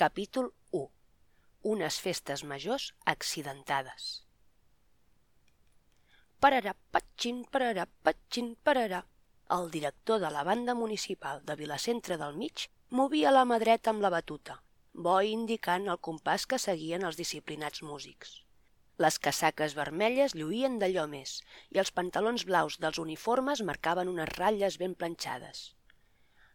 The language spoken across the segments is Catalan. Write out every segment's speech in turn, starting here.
Capítol 1. Unes festes majors accidentades. Pararà, patxin, pararà, patxin, pararà. El director de la banda municipal de Vilacentre del Mig movia la mà dreta amb la batuta, bo indicant el compàs que seguien els disciplinats músics. Les casaques vermelles lluïen d'allò més i els pantalons blaus dels uniformes marcaven unes ratlles ben planxades.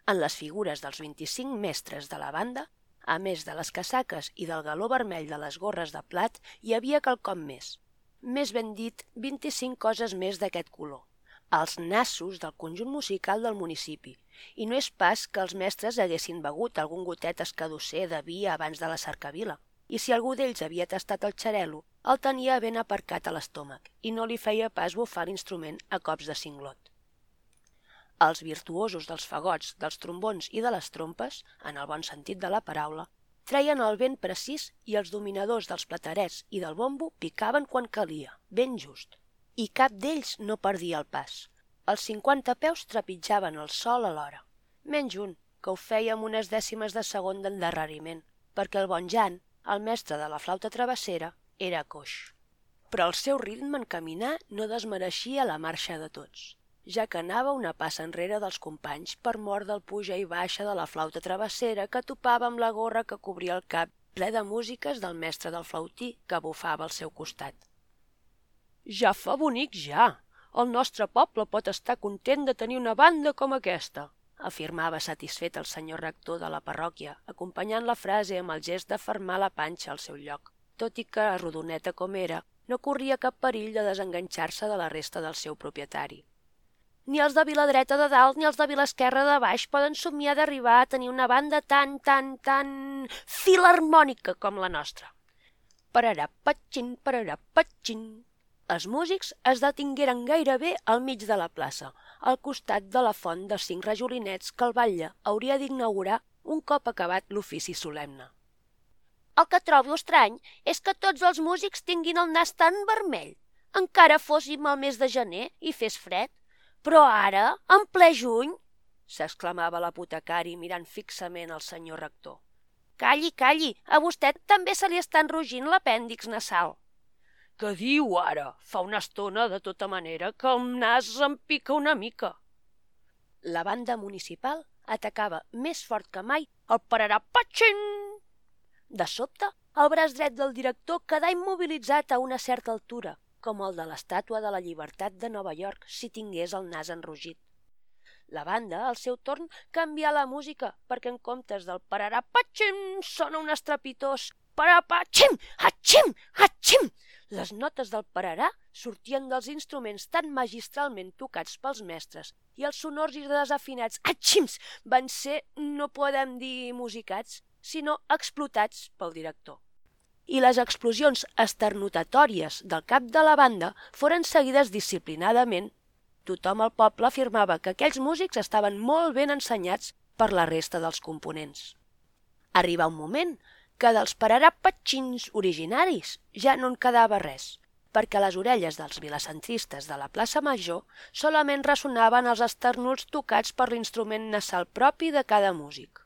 En les figures dels 25 mestres de la banda a més de les casaques i del galó vermell de les gorres de plat, hi havia quelcom més. Més ben dit, 25 coses més d'aquest color. Els nassos del conjunt musical del municipi. I no és pas que els mestres haguessin begut algun gotet escadusser de vi abans de la cercavila. I si algú d'ells havia tastat el xarelo, el tenia ben aparcat a l'estómac i no li feia pas bufar l'instrument a cops de cinglot. Els virtuosos dels fagots, dels trombons i de les trompes, en el bon sentit de la paraula, treien el vent precís i els dominadors dels platerets i del bombo picaven quan calia, ben just. I cap d'ells no perdia el pas. Els cinquanta peus trepitjaven el sol alhora. Menys un, que ho feia amb unes dècimes de segon d'endarreriment, perquè el bon Jan, el mestre de la flauta travessera, era coix. Però el seu ritme en caminar no desmereixia la marxa de tots ja que anava una passa enrere dels companys per mort del puja i baixa de la flauta travessera que topava amb la gorra que cobria el cap ple de músiques del mestre del flautí que bufava al seu costat. Ja fa bonic, ja! El nostre poble pot estar content de tenir una banda com aquesta, afirmava satisfet el senyor rector de la parròquia, acompanyant la frase amb el gest de fermar la panxa al seu lloc, tot i que, rodoneta com era, no corria cap perill de desenganxar-se de la resta del seu propietari. Ni els de Viladreta de dalt ni els de Vilasquerra de baix poden somiar d'arribar a tenir una banda tan, tan, tan filarmònica com la nostra. Pararà, patxin, pararà, patxin. Els músics es detingueren gairebé al mig de la plaça, al costat de la font de cinc rajolinets que el batlle hauria d'inaugurar un cop acabat l'ofici solemne. El que trobo estrany és que tots els músics tinguin el nas tan vermell. Encara fóssim al mes de gener i fes fred, però ara, en ple juny, s'exclamava l'apotecari mirant fixament el senyor rector. Calli, calli, a vostè també se li està enrogint l'apèndix nasal. Què diu ara? Fa una estona, de tota manera, que el nas em pica una mica. La banda municipal atacava més fort que mai el pararà patxin! De sobte, el braç dret del director quedà immobilitzat a una certa altura, com el de l'estàtua de la llibertat de Nova York si tingués el nas enrugit. La banda, al seu torn, canvià la música perquè en comptes del pararapatxim sona un estrepitós parapatxim, atxim, atxim. Les notes del pararà sortien dels instruments tan magistralment tocats pels mestres i els sonors i desafinats atxims van ser, no podem dir musicats, sinó explotats pel director i les explosions esternotatòries del cap de la banda foren seguides disciplinadament. Tothom al poble afirmava que aquells músics estaven molt ben ensenyats per la resta dels components. Arriba un moment que dels pararapatxins originaris ja no en quedava res, perquè les orelles dels vilacentristes de la plaça Major solament ressonaven els esternuls tocats per l'instrument nasal propi de cada músic.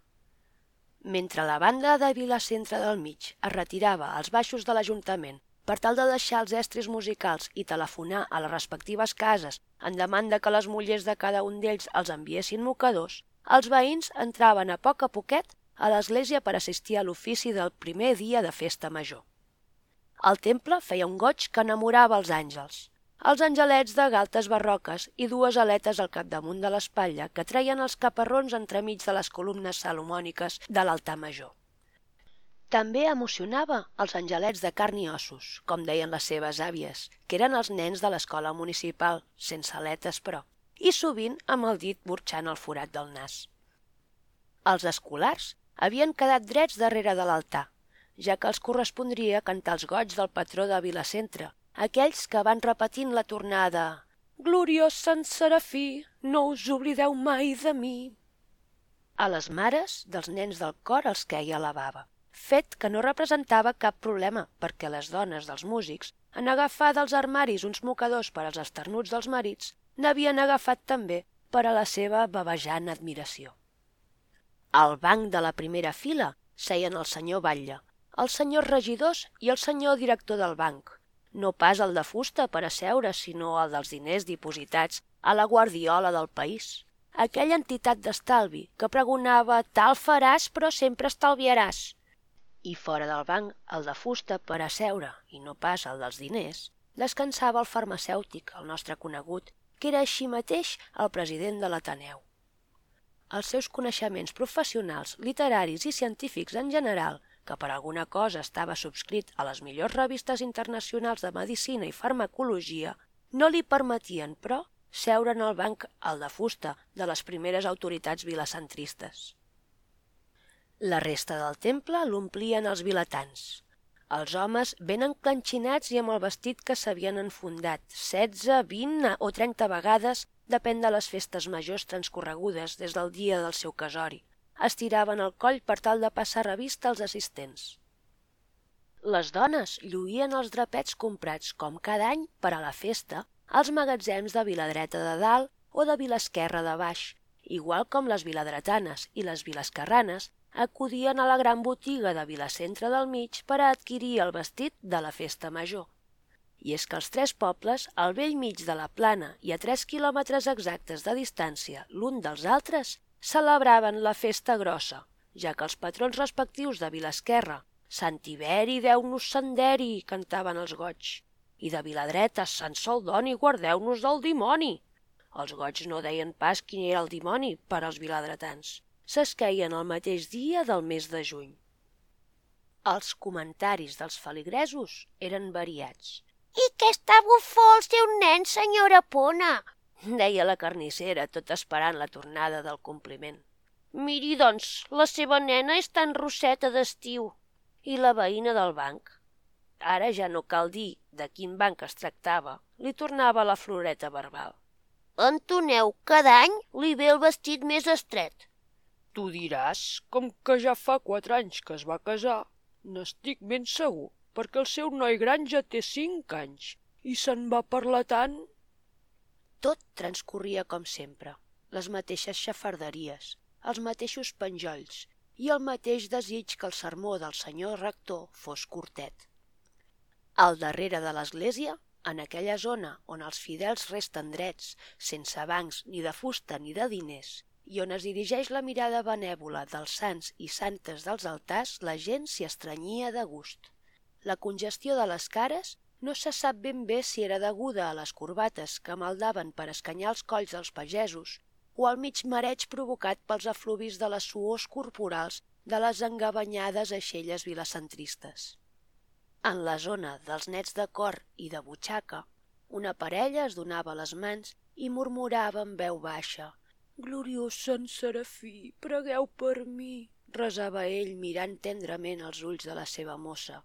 Mentre la banda de Vilacentre del Mig es retirava als baixos de l'Ajuntament per tal de deixar els estris musicals i telefonar a les respectives cases en demanda que les mullers de cada un d'ells els enviessin mocadors, els veïns entraven a poc a poquet a l'església per assistir a l'ofici del primer dia de festa major. El temple feia un goig que enamorava els àngels els angelets de galtes barroques i dues aletes al capdamunt de l'espatlla que treien els caparrons entremig de les columnes salomòniques de l'altar major. També emocionava els angelets de carn i ossos, com deien les seves àvies, que eren els nens de l'escola municipal, sense aletes però, i sovint amb el dit burxant el forat del nas. Els escolars havien quedat drets darrere de l'altar, ja que els correspondria cantar els goig del patró de Vilacentre, aquells que van repetint la tornada «Gloriós Sant Serafí, no us oblideu mai de mi». A les mares dels nens del cor els queia la bava, fet que no representava cap problema perquè les dones dels músics, en agafar dels armaris uns mocadors per als esternuts dels marits, n'havien agafat també per a la seva babejant admiració. Al banc de la primera fila seien el senyor Batlle, els senyors regidors i el senyor director del banc. No pas el de fusta per asseure, sinó el dels diners dipositats a la guardiola del país. Aquella entitat d'estalvi que pregonava tal faràs però sempre estalviaràs. I fora del banc, el de fusta per asseure, i no pas el dels diners, descansava el farmacèutic, el nostre conegut, que era així mateix el president de l'Ateneu. Els seus coneixements professionals, literaris i científics en general que per alguna cosa estava subscrit a les millors revistes internacionals de medicina i farmacologia, no li permetien, però, seure en el banc al de fusta de les primeres autoritats vilacentristes. La resta del temple l'omplien els vilatans. Els homes ben enclanxinats i amb el vestit que s'havien enfundat, 16, 20 o 30 vegades, depèn de les festes majors transcorregudes des del dia del seu casori estiraven el coll per tal de passar revista als assistents. Les dones lluïen els drapets comprats, com cada any, per a la festa, als magatzems de Viladreta de dalt o de Vilasquerra de baix, igual com les viladretanes i les vilascarranes acudien a la gran botiga de Vilacentre del mig per a adquirir el vestit de la festa major. I és que els tres pobles, al vell mig de la plana i a tres quilòmetres exactes de distància l'un dels altres, celebraven la festa grossa, ja que els patrons respectius de Vilasquerra, Sant Tiberi, Déu-nos Sanderi, cantaven els goig, i de Viladreta, Sant Soldoni, guardeu-nos del dimoni. Els goig no deien pas quin era el dimoni per als viladretans. S'esqueien el mateix dia del mes de juny. Els comentaris dels feligresos eren variats. I què està bufó el seu nen, senyora Pona? Deia la carnissera, tot esperant la tornada del compliment. Miri, doncs, la seva nena és tan rosseta d'estiu. I la veïna del banc. Ara ja no cal dir de quin banc es tractava, li tornava la floreta verbal. Antoneu, cada any li ve el vestit més estret. Tu diràs, com que ja fa quatre anys que es va casar, n'estic ben segur, perquè el seu noi gran ja té cinc anys i se'n va parlar tant tot transcorria com sempre, les mateixes xafarderies, els mateixos penjolls i el mateix desig que el sermó del senyor rector fos curtet. Al darrere de l'església, en aquella zona on els fidels resten drets, sense bancs ni de fusta ni de diners, i on es dirigeix la mirada benèvola dels sants i santes dels altars, la gent s'hi estranyia de gust. La congestió de les cares no se sap ben bé si era deguda a les corbates que maldaven per escanyar els colls dels pagesos o al mig mareig provocat pels afluvis de les suors corporals de les engabanyades aixelles vilacentristes. En la zona dels nets de cor i de butxaca, una parella es donava les mans i murmurava amb veu baixa «Gloriós Sant Serafí, pregueu per mi», resava ell mirant tendrament els ulls de la seva mossa.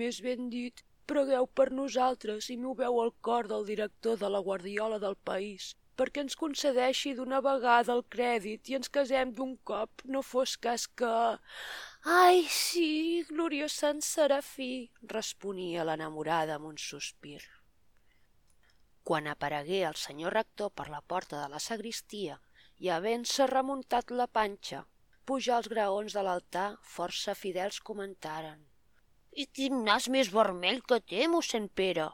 «Més ben dit, Pregueu per nosaltres i moveu el cor del director de la Guardiola del país, perquè ens concedeixi d'una vegada el crèdit i ens casem d'un cop, no fos cas que... Ai, sí, gloriós Sant Serafí, responia l'enamorada amb un sospir. Quan aparegué el senyor rector per la porta de la sagristia i havent-se remuntat la panxa, pujar als graons de l'altar, força fidels comentaren i quin nas més vermell que té, mossèn Pere!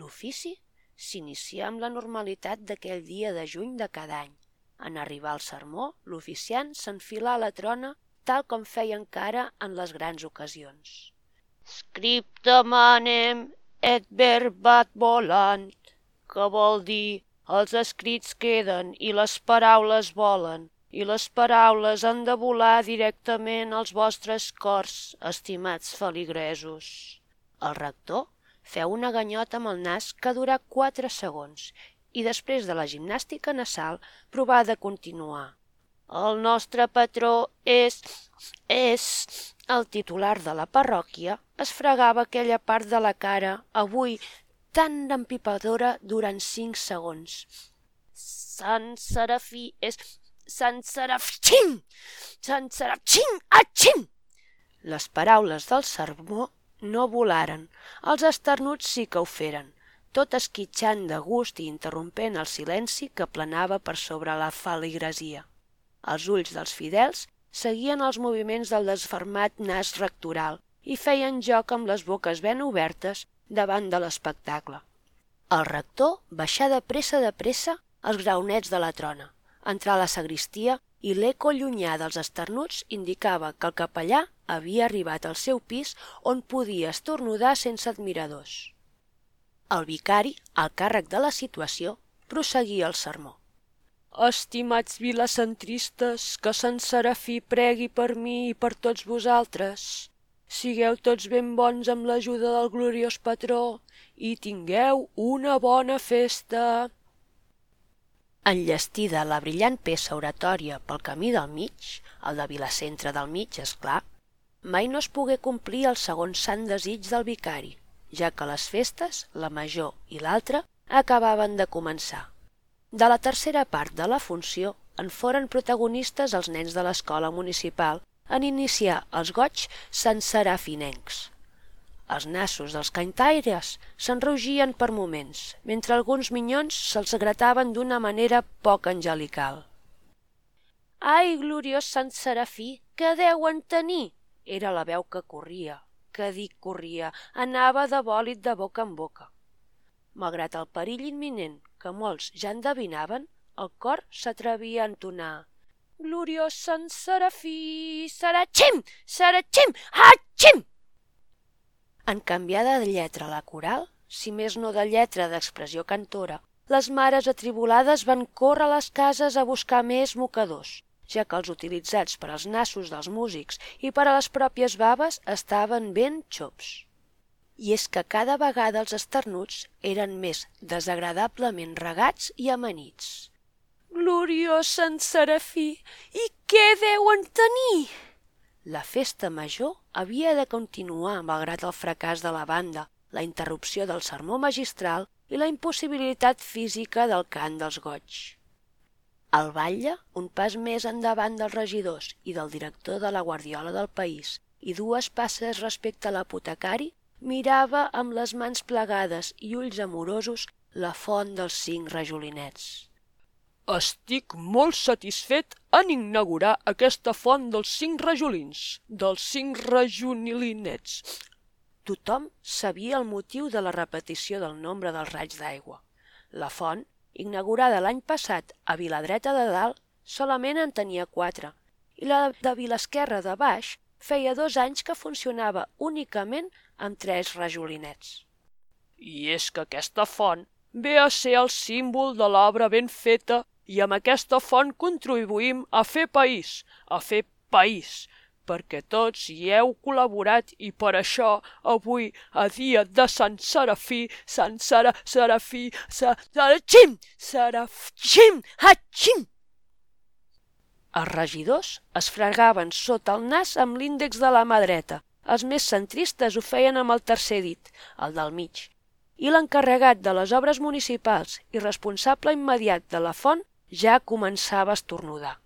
L'ofici s'inicia amb la normalitat d'aquell dia de juny de cada any. En arribar al sermó, l'oficiant s'enfila a la trona tal com feia encara en les grans ocasions. Scripta manem et verbat volant, que vol dir els escrits queden i les paraules volen, i les paraules han de volar directament als vostres cors, estimats feligresos. El rector feu una ganyota amb el nas que durà quatre segons i després de la gimnàstica nasal provà de continuar. El nostre patró és... és... El titular de la parròquia es fregava aquella part de la cara, avui tan empipadora durant cinc segons. Sant Serafí és Sant Serafxim! Atxim! Les paraules del sermó no volaren, els esternuts sí que ho feren, tot esquitxant de gust i interrompent el silenci que planava per sobre la feligresia. Els ulls dels fidels seguien els moviments del desfermat nas rectoral i feien joc amb les boques ben obertes davant de l'espectacle. El rector baixà de pressa de pressa els graonets de la trona, entrar a la sagristia i l'eco llunyà dels esternuts indicava que el capellà havia arribat al seu pis on podia estornudar sense admiradors. El vicari, al càrrec de la situació, prosseguia el sermó. Estimats vilacentristes, que Sant Serafí pregui per mi i per tots vosaltres. Sigueu tots ben bons amb l'ajuda del gloriós patró i tingueu una bona festa. Enllestida la brillant peça oratòria pel camí del mig, el de Vilacentre del mig, és clar, mai no es pogué complir el segon sant desig del vicari, ja que les festes, la major i l'altra, acabaven de començar. De la tercera part de la funció en foren protagonistes els nens de l'escola municipal en iniciar els goig serafinencs. Els nassos dels cantaires s'enrogien per moments, mentre alguns minyons se'ls grataven d'una manera poc angelical. Ai, gloriós Sant Serafí, què deuen tenir? Era la veu que corria, que dic corria, anava de bòlit de boca en boca. Malgrat el perill imminent que molts ja endevinaven, el cor s'atrevia a entonar. Gloriós Sant Serafí, Sarachim, Sarachim, Hachim! En canviar de lletra la coral, si més no de lletra d'expressió cantora, les mares atribulades van córrer a les cases a buscar més mocadors, ja que els utilitzats per als nassos dels músics i per a les pròpies baves estaven ben xops. I és que cada vegada els esternuts eren més desagradablement regats i amanits. Gloriós Sant Serafí, i què deuen tenir? La festa major havia de continuar malgrat el fracàs de la banda, la interrupció del sermó magistral i la impossibilitat física del cant dels goig. El batlle, un pas més endavant dels regidors i del director de la Guardiola del país i dues passes respecte a l'apotecari, mirava amb les mans plegades i ulls amorosos la font dels cinc rajolinets. Estic molt satisfet en inaugurar aquesta font dels cinc rajolins, dels cinc rajolinets. Tothom sabia el motiu de la repetició del nombre dels raigs d'aigua. La font inaugurada l'any passat a Viladreta de Dalt, solament en tenia quatre, i la de Vilasquerra de Baix feia dos anys que funcionava únicament amb tres rajolinets. I és que aquesta font ve a ser el símbol de l'obra ben feta i amb aquesta font contribuïm a fer país, a fer país, perquè tots hi heu col·laborat i per això avui, a dia de Sant Serafí, Sant Sera, Serafí, Serafim, Serafim, Hachim. Els regidors es fregaven sota el nas amb l'índex de la mà dreta. Els més centristes ho feien amb el tercer dit, el del mig. I l'encarregat de les obres municipals i responsable immediat de la font ja començava a estornudar.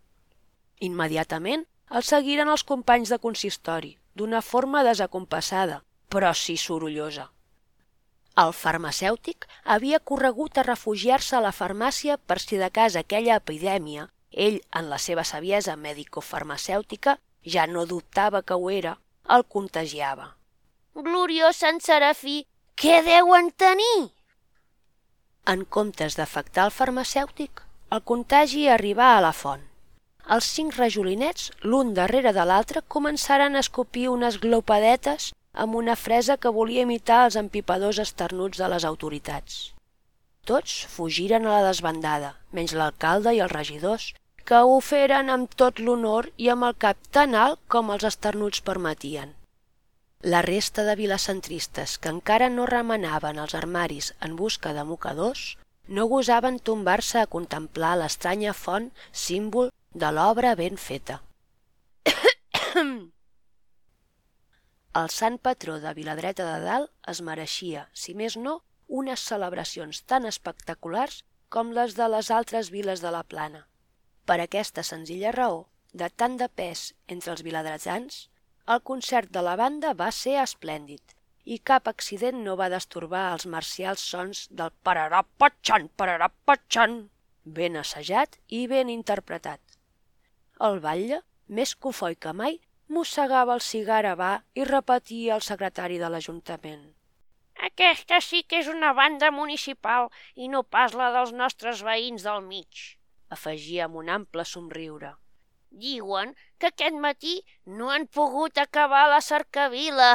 Immediatament el seguiren els companys de consistori, d'una forma desacompassada, però sí sorollosa. El farmacèutic havia corregut a refugiar-se a la farmàcia per si de cas aquella epidèmia, ell, en la seva saviesa mèdico-farmacèutica, ja no dubtava que ho era, el contagiava. Gloriós Sant Serafí, què deuen tenir? En comptes d'afectar el farmacèutic, el contagi arribà a la font els cinc rajolinets, l'un darrere de l'altre, començaren a escopir unes glopadetes amb una fresa que volia imitar els empipadors esternuts de les autoritats. Tots fugiren a la desbandada, menys l'alcalde i els regidors, que ho feren amb tot l'honor i amb el cap tan alt com els esternuts permetien. La resta de vilacentristes que encara no remenaven els armaris en busca de mocadors no gosaven tombar-se a contemplar l'estranya font, símbol de l'obra ben feta. El sant patró de Viladreta de Dalt es mereixia, si més no, unes celebracions tan espectaculars com les de les altres viles de la Plana. Per aquesta senzilla raó, de tant de pes entre els viladretans, el concert de la banda va ser esplèndid i cap accident no va destorbar els marcials sons del pararà-patxan, pararà-patxan, ben assajat i ben interpretat. El batlle, més cofoi que mai, mossegava el cigar a va i repetia el secretari de l'Ajuntament. Aquesta sí que és una banda municipal i no pas la dels nostres veïns del mig. Afegia amb un ample somriure. Diuen que aquest matí no han pogut acabar la cercavila.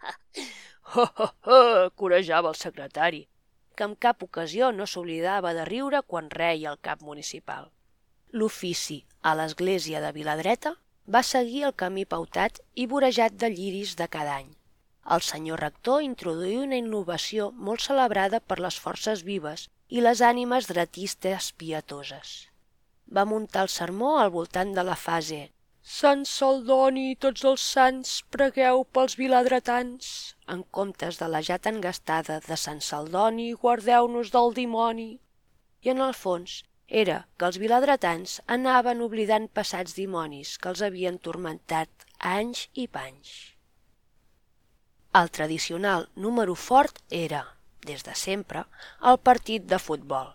ho, ho, ho, corejava el secretari, que en cap ocasió no s'oblidava de riure quan reia el cap municipal. L'ofici a l'església de Viladreta va seguir el camí pautat i vorejat de lliris de cada any. El senyor rector introduí una innovació molt celebrada per les forces vives i les ànimes dretistes pietoses. Va muntar el sermó al voltant de la fase Sant Saldoni i tots els sants, pregueu pels viladretans, en comptes de la ja tan gastada de Sant Saldoni, guardeu-nos del dimoni. I en el fons era que els viladretans anaven oblidant passats dimonis que els havien tormentat anys i panys. El tradicional número fort era, des de sempre, el partit de futbol.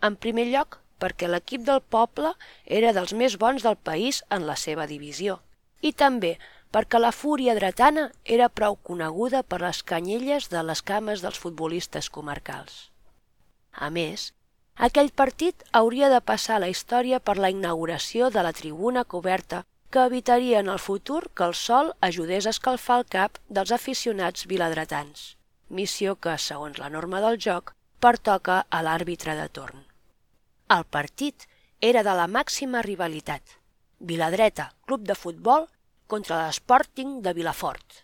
En primer lloc, perquè l'equip del poble era dels més bons del país en la seva divisió, i també perquè la fúria dretana era prou coneguda per les canyelles de les cames dels futbolistes comarcals. A més, aquell partit hauria de passar la història per la inauguració de la tribuna coberta que evitaria en el futur que el sol ajudés a escalfar el cap dels aficionats viladretans, missió que, segons la norma del joc, pertoca a l'àrbitre de torn. El partit era de la màxima rivalitat. Viladreta, club de futbol, contra l'Sporting de Vilafort.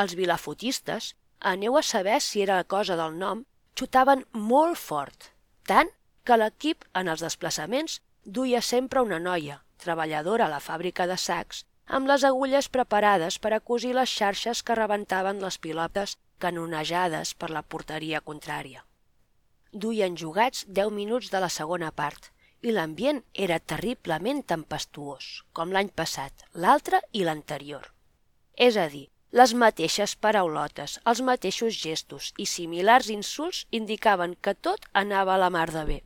Els vilafotistes, aneu a saber si era cosa del nom, xutaven molt fort, tant que l'equip en els desplaçaments duia sempre una noia, treballadora a la fàbrica de sacs, amb les agulles preparades per a cosir les xarxes que rebentaven les pilotes canonejades per la porteria contrària duien jugats deu minuts de la segona part i l'ambient era terriblement tempestuós, com l'any passat, l'altre i l'anterior. És a dir, les mateixes paraulotes, els mateixos gestos i similars insults indicaven que tot anava a la mar de bé.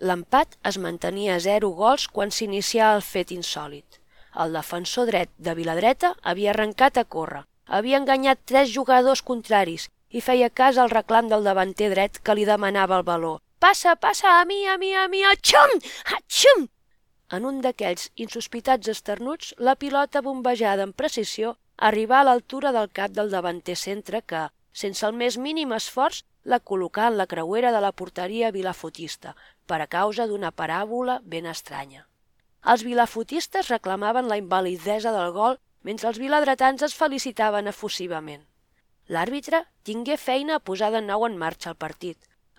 L'empat es mantenia a zero gols quan s'inicià el fet insòlid. El defensor dret de Viladreta havia arrencat a córrer, havia enganyat tres jugadors contraris i feia cas al reclam del davanter dret que li demanava el valor. Passa, passa, a mi, a mi, a mi, atxum, atxum! En un d'aquells insospitats esternuts, la pilota bombejada amb precisió arribà a l'altura del cap del davanter centre que, sense el més mínim esforç, la col·locà en la creuera de la porteria vilafotista, per a causa d'una paràbola ben estranya. Els vilafotistes reclamaven la invalidesa del gol mentre els viladretans es felicitaven efusivament. L'àrbitre tingué feina a posar de nou en marxa el partit.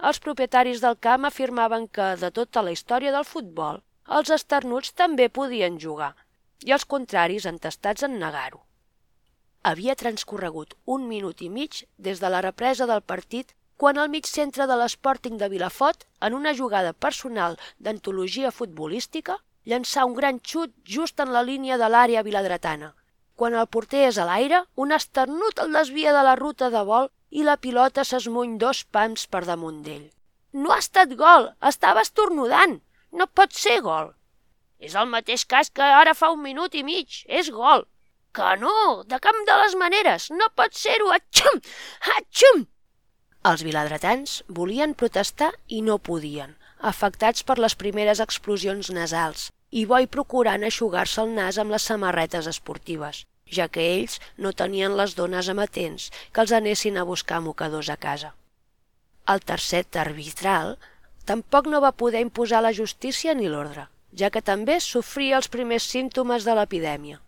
Els propietaris del camp afirmaven que, de tota la història del futbol, els esternuts també podien jugar, i els contraris entestats en negar-ho. Havia transcorregut un minut i mig des de la represa del partit quan al mig centre de l'Sporting de Vilafot, en una jugada personal d'antologia futbolística, llançà un gran xut just en la línia de l'àrea viladretana, quan el porter és a l'aire, un esternut el desvia de la ruta de vol i la pilota s'esmuny dos pams per damunt d'ell. No ha estat gol, estava estornudant. No pot ser gol. És el mateix cas que ara fa un minut i mig. És gol. Que no, de cap de les maneres. No pot ser-ho. Atxum! Atxum! Els viladretans volien protestar i no podien, afectats per les primeres explosions nasals, i boi procurant aixugar-se el nas amb les samarretes esportives ja que ells no tenien les dones amatents que els anessin a buscar mocadors a casa. El tercer arbitral tampoc no va poder imposar la justícia ni l'ordre, ja que també sofria els primers símptomes de l'epidèmia.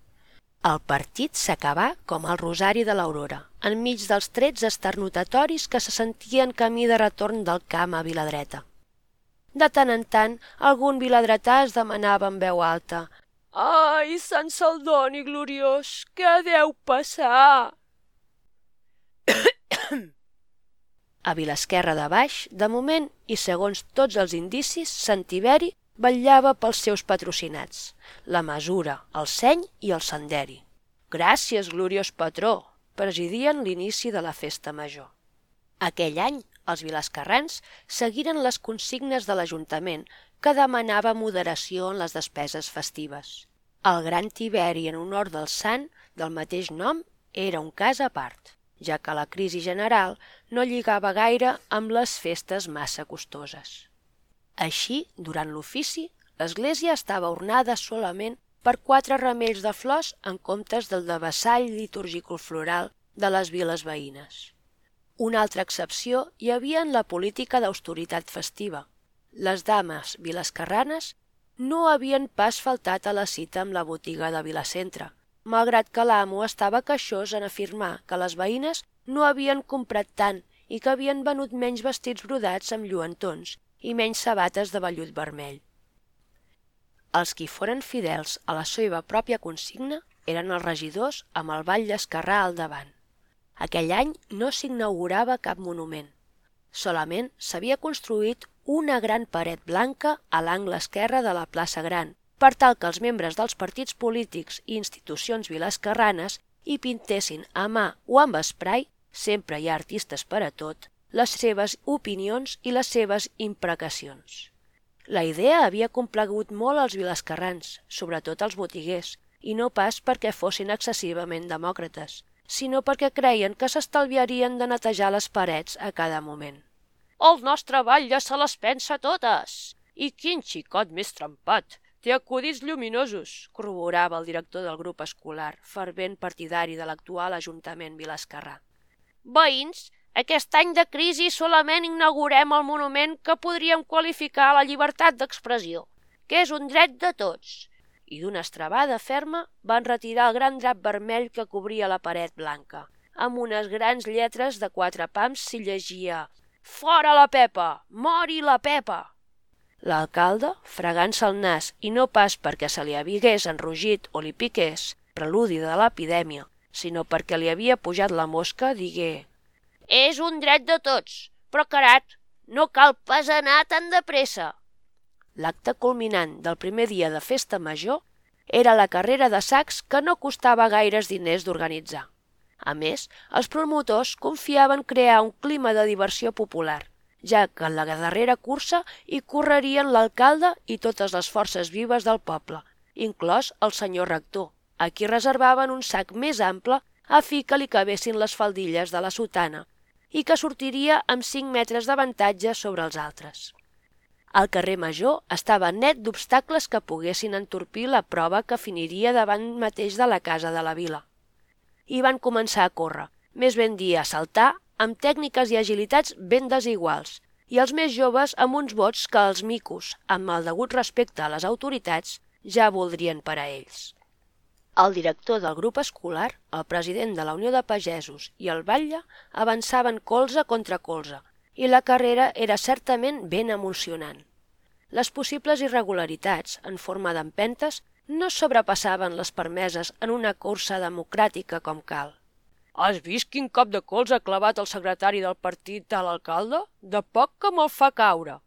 El partit s'acabà com el rosari de l'aurora, enmig dels trets esternutatoris que se sentien camí de retorn del camp a Viladreta. De tant en tant, algun viladretà es demanava en veu alta Ai, Sant Saldoni gloriós, què deu passar? A Vilasquerra de Baix, de moment i segons tots els indicis, Sant Tiberi vetllava pels seus patrocinats, la mesura, el seny i el senderi. Gràcies, gloriós patró, presidien l'inici de la festa major. Aquell any, els vilascarrans seguiren les consignes de l'Ajuntament que demanava moderació en les despeses festives. El gran Tiberi en honor del sant del mateix nom era un cas a part, ja que la crisi general no lligava gaire amb les festes massa costoses. Així, durant l'ofici, l'església estava ornada solament per quatre ramells de flors en comptes del de vessall litúrgico-floral de les viles veïnes. Una altra excepció hi havia en la política d'austeritat festiva. Les dames vilascarranes no havien pas faltat a la cita amb la botiga de Vilacentre, malgrat que l'amo estava queixós en afirmar que les veïnes no havien comprat tant i que havien venut menys vestits brodats amb lluentons i menys sabates de vellut vermell. Els qui foren fidels a la seva pròpia consigna eren els regidors amb el Vall d'Escarrà al davant. Aquell any no s'inaugurava cap monument. Solament s'havia construït una gran paret blanca a l'angle esquerre de la plaça Gran, per tal que els membres dels partits polítics i institucions vilascarranes hi pintessin a mà o amb esprai, sempre hi ha artistes per a tot, les seves opinions i les seves imprecacions. La idea havia complagut molt als vilascarrans, sobretot als botiguers, i no pas perquè fossin excessivament demòcrates, sinó perquè creien que s'estalviarien de netejar les parets a cada moment. El nostre ja se les pensa totes! I quin xicot més trempat! Té acudits lluminosos, corroborava el director del grup escolar, fervent partidari de l'actual Ajuntament Vilascarrà. Veïns, aquest any de crisi solament inaugurem el monument que podríem qualificar la llibertat d'expressió, que és un dret de tots. I d'una estrabada ferma van retirar el gran drap vermell que cobria la paret blanca. Amb unes grans lletres de quatre pams s'hi llegia «Fora la Pepa! Mori la Pepa!» L'alcalde, fregant-se el nas i no pas perquè se li havigués enrugit o li piqués, preludi de l'epidèmia, sinó perquè li havia pujat la mosca, digué és un dret de tots, però carat, no cal pas anar tan de pressa. L'acte culminant del primer dia de festa major era la carrera de sacs que no costava gaires diners d'organitzar. A més, els promotors confiaven crear un clima de diversió popular, ja que en la darrera cursa hi correrien l'alcalde i totes les forces vives del poble, inclòs el senyor rector, a qui reservaven un sac més ample a fi que li cabessin les faldilles de la sotana i que sortiria amb 5 metres d'avantatge sobre els altres. El carrer Major estava net d'obstacles que poguessin entorpir la prova que finiria davant mateix de la casa de la vila. I van començar a córrer, més ben dir a saltar, amb tècniques i agilitats ben desiguals, i els més joves amb uns vots que els micos, amb el degut respecte a les autoritats, ja voldrien per a ells. El director del grup escolar, el president de la Unió de Pagesos i el batlle avançaven colze contra colze i la carrera era certament ben emocionant. Les possibles irregularitats, en forma d'empentes, no sobrepassaven les permeses en una cursa democràtica com cal. Has vist quin cop de colze ha clavat el secretari del partit a l'alcalde? De poc que me'l fa caure.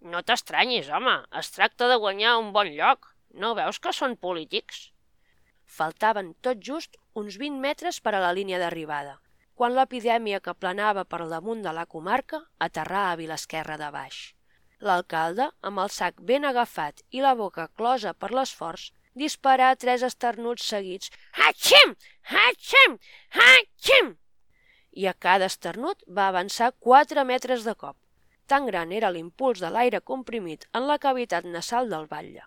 No t'estranyis, home, es tracta de guanyar un bon lloc. No veus que són polítics? Faltaven tot just uns 20 metres per a la línia d'arribada, quan l'epidèmia que planava per damunt de la comarca aterrà a Vilasquerra de baix. L'alcalde, amb el sac ben agafat i la boca closa per l'esforç, disparà tres esternuts seguits. Hatxim! Hatxim! Hatxim! I a cada esternut va avançar 4 metres de cop. Tan gran era l'impuls de l'aire comprimit en la cavitat nasal del batlle.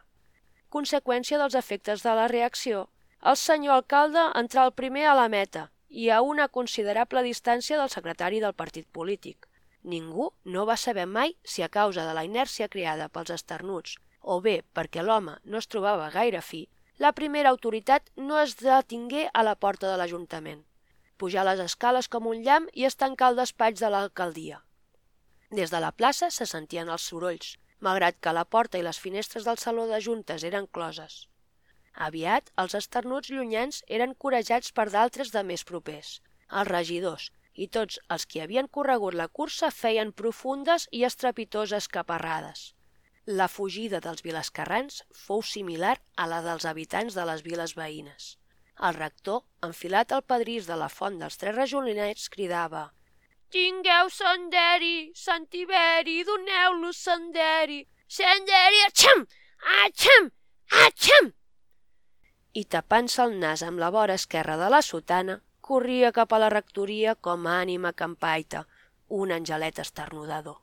Conseqüència dels efectes de la reacció, el senyor alcalde entrà el primer a la meta i a una considerable distància del secretari del partit polític. Ningú no va saber mai si a causa de la inèrcia creada pels esternuts o bé perquè l'home no es trobava gaire fi, la primera autoritat no es detingué a la porta de l'Ajuntament. Pujar les escales com un llamp i es tancà el despatx de l'alcaldia. Des de la plaça se sentien els sorolls, malgrat que la porta i les finestres del saló de juntes eren closes. Aviat, els esternuts llunyans eren corejats per d'altres de més propers, els regidors, i tots els qui havien corregut la cursa feien profundes i estrepitoses caparrades. La fugida dels vilascarrans fou similar a la dels habitants de les viles veïnes. El rector, enfilat al padrís de la font dels tres rajolinets, cridava «Tingueu senderi, Sant Tiberi, doneu-los senderi, Senderi, atxam! Atxam! Atxam! I tapant-se el nas amb la vora esquerra de la sotana, corria cap a la rectoria com a ànima campaita, un angelet esternudador.